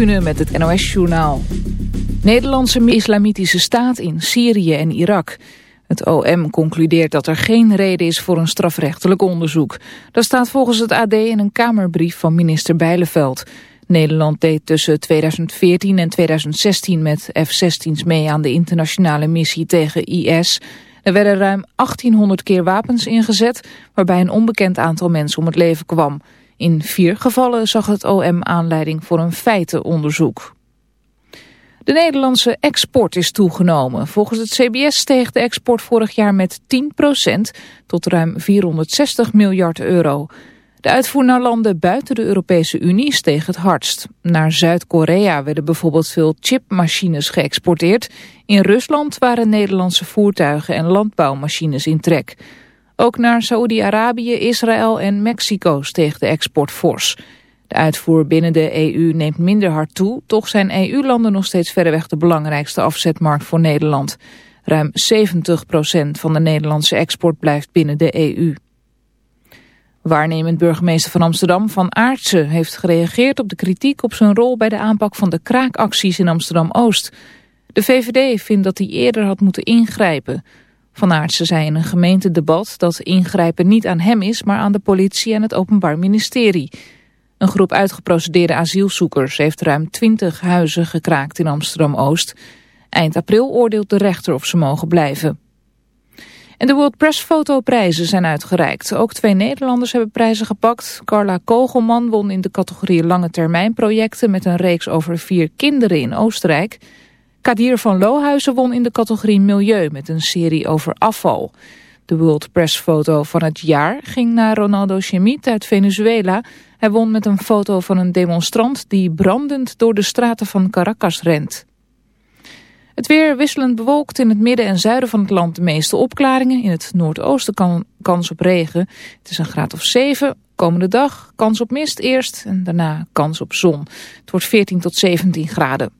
Met het NOS-journaal. Nederlandse islamitische staat in Syrië en Irak. Het OM concludeert dat er geen reden is voor een strafrechtelijk onderzoek. Dat staat volgens het AD in een kamerbrief van minister Bijleveld. Nederland deed tussen 2014 en 2016 met F-16's mee aan de internationale missie tegen IS... Er werden ruim 1800 keer wapens ingezet, waarbij een onbekend aantal mensen om het leven kwam. In vier gevallen zag het OM aanleiding voor een feitenonderzoek. De Nederlandse export is toegenomen. Volgens het CBS steeg de export vorig jaar met 10% tot ruim 460 miljard euro. De uitvoer naar landen buiten de Europese Unie steeg het hardst. Naar Zuid-Korea werden bijvoorbeeld veel chipmachines geëxporteerd. In Rusland waren Nederlandse voertuigen en landbouwmachines in trek. Ook naar Saoedi-Arabië, Israël en Mexico steeg de export fors. De uitvoer binnen de EU neemt minder hard toe. Toch zijn EU-landen nog steeds verreweg de belangrijkste afzetmarkt voor Nederland. Ruim 70% van de Nederlandse export blijft binnen de EU. Waarnemend burgemeester van Amsterdam Van Aartsen heeft gereageerd op de kritiek op zijn rol bij de aanpak van de kraakacties in Amsterdam-Oost. De VVD vindt dat hij eerder had moeten ingrijpen. Van Aartsen zei in een gemeentedebat dat ingrijpen niet aan hem is, maar aan de politie en het Openbaar Ministerie. Een groep uitgeprocedeerde asielzoekers heeft ruim 20 huizen gekraakt in Amsterdam-Oost. Eind april oordeelt de rechter of ze mogen blijven. En de World Press Fotoprijzen zijn uitgereikt. Ook twee Nederlanders hebben prijzen gepakt. Carla Kogelman won in de categorie lange termijn projecten met een reeks over vier kinderen in Oostenrijk. Kadir van Lohuizen won in de categorie milieu met een serie over afval. De World Press foto van het jaar ging naar Ronaldo Chemit uit Venezuela. Hij won met een foto van een demonstrant die brandend door de straten van Caracas rent. Het weer wisselend bewolkt in het midden en zuiden van het land de meeste opklaringen. In het noordoosten kan kans op regen. Het is een graad of 7. Komende dag kans op mist eerst en daarna kans op zon. Het wordt 14 tot 17 graden.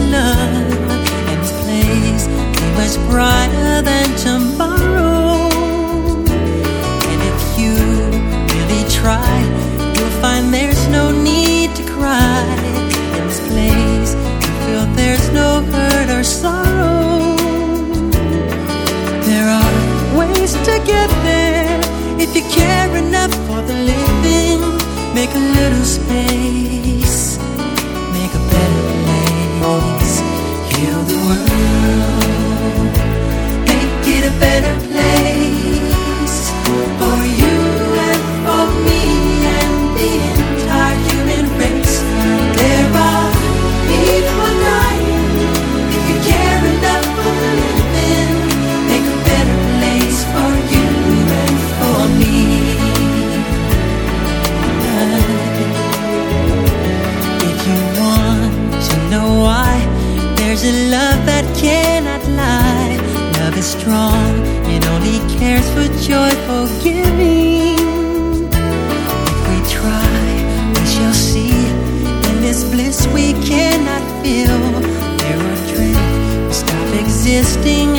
it is love place be much brighter than tomorrow. If we try, we shall see. In this bliss we cannot feel. Dreams we stop existing.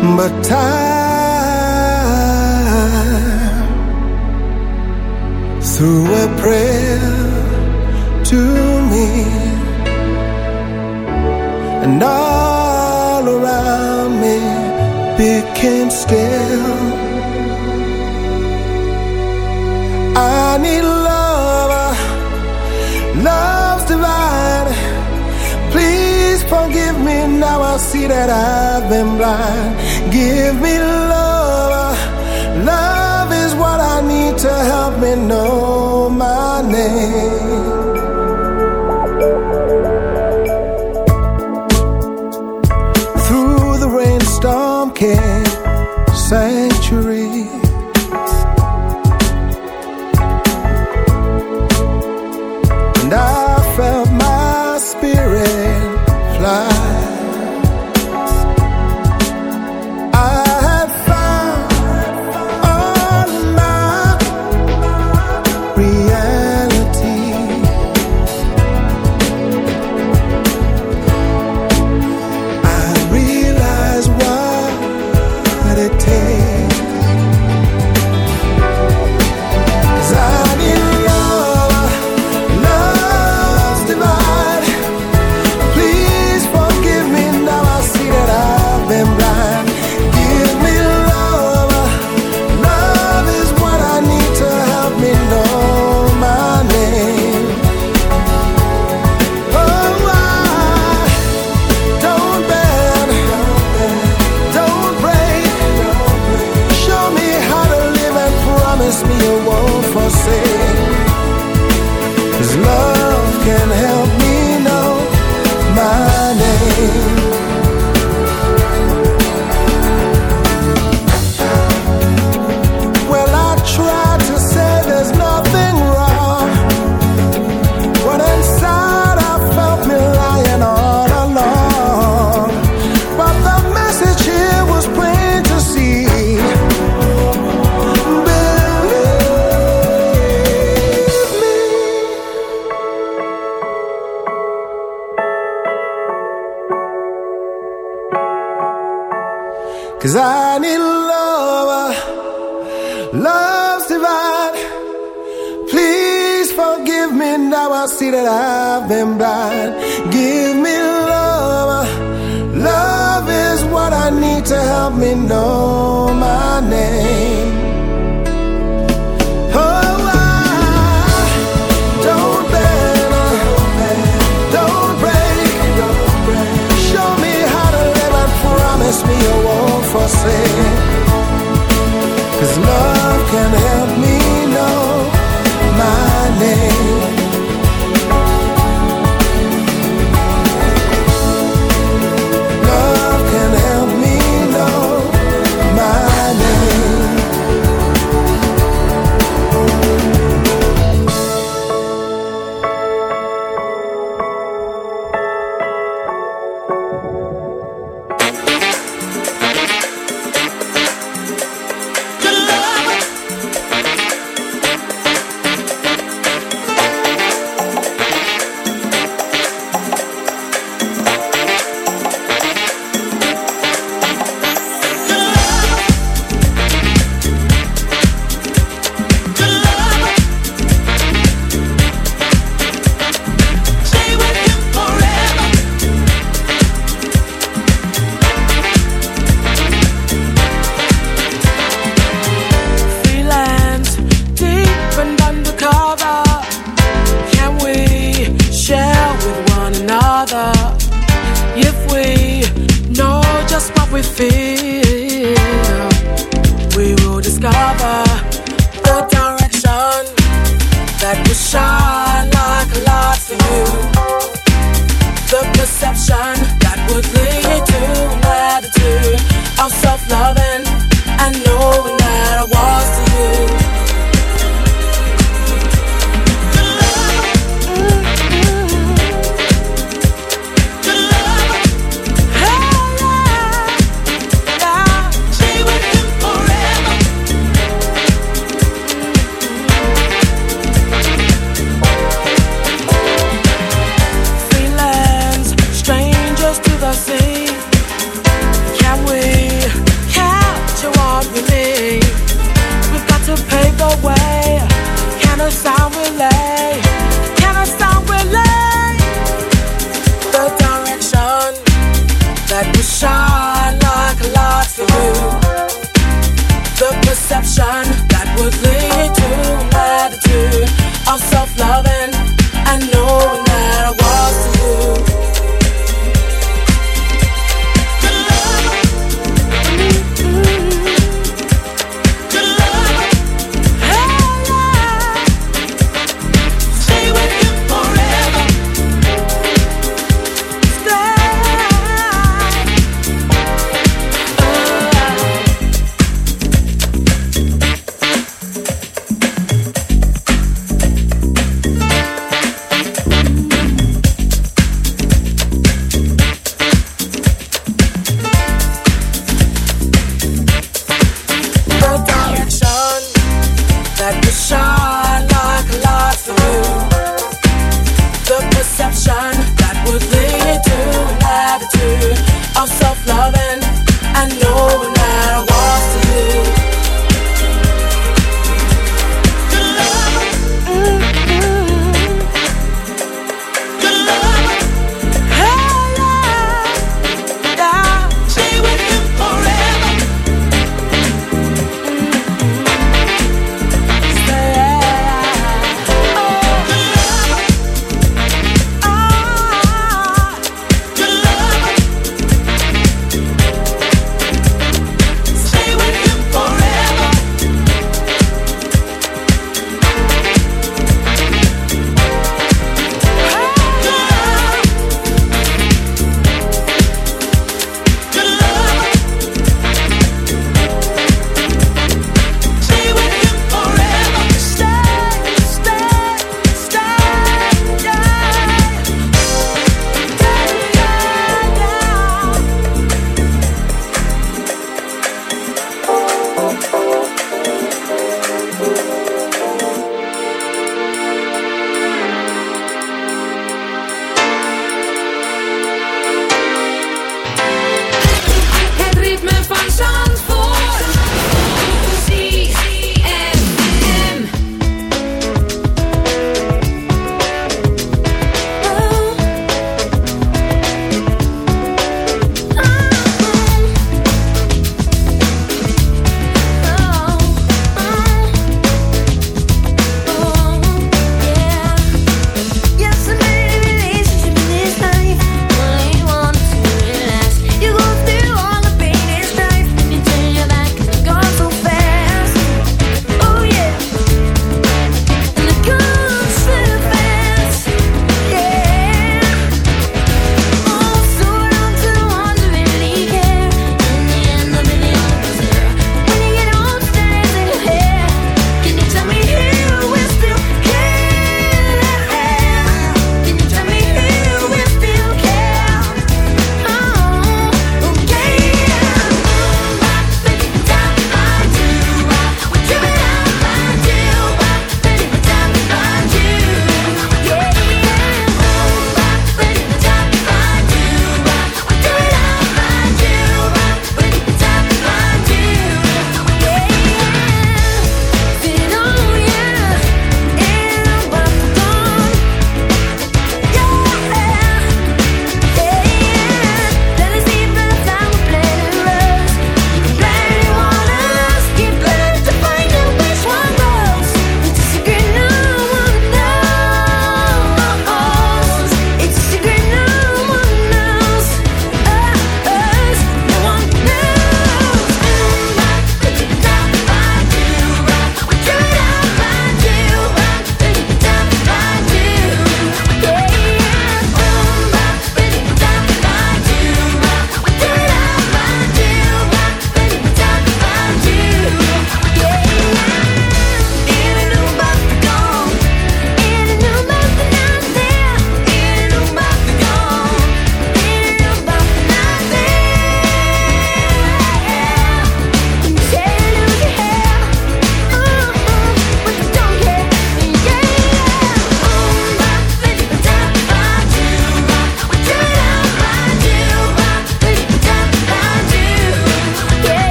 But time threw a prayer to me, and all around me became still. I need love, love's divine. Please forgive me now. I see that I've been blind. Give me love, love is what I need to help me know my name.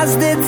as did